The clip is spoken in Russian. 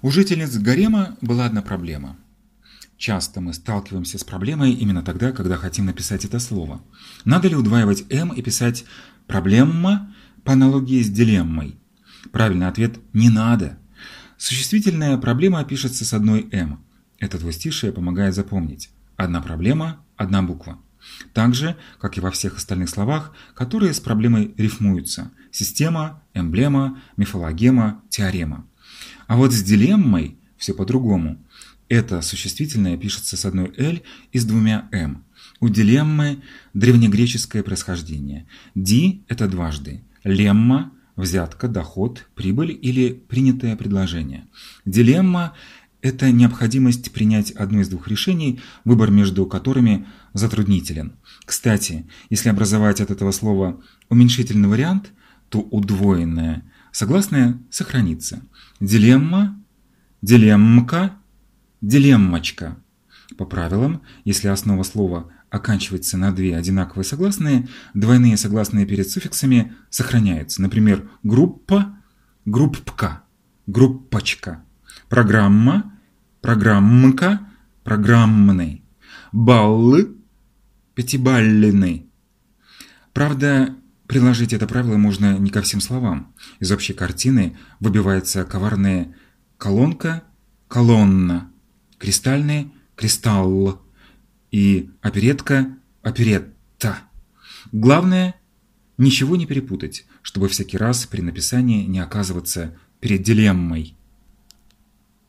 У жительниц гарема была одна проблема. Часто мы сталкиваемся с проблемой именно тогда, когда хотим написать это слово. Надо ли удваивать «м» и писать «проблемма» по аналогии с дилеммой? Правильный ответ – не надо. Существительная проблема пишется с одной «м». Это двустишее помогает запомнить. Одна проблема – одна буква. Так же, как и во всех остальных словах, которые с проблемой рифмуются – система, эмблема, мифологема, теорема. А вот с дилеммой все по-другому. Это существительное пишется с одной «л» и с двумя «м». У дилеммы древнегреческое происхождение. «Ди» – это дважды, «лемма» – взятка, доход, прибыль или принятое предложение. Дилемма – это необходимость принять одно из двух решений, выбор между которыми затруднителен. Кстати, если образовать от этого слова уменьшительный вариант, то удвоенное согласное сохранится. Дилемма, дилеммка, дилеммочка. По правилам, если основа слова оканчивается на две одинаковые согласные, двойные согласные перед суффиксами сохраняются. Например, группа, группка, группочка, программа, программка, программный, баллы, пятибаллины. Правда, приложить это правило можно не ко всем словам. Из общей картины выбивается коварная колонка, колонна, кристальный, кристалл и оперетка, оперетта. Главное – ничего не перепутать, чтобы всякий раз при написании не оказываться перед дилеммой.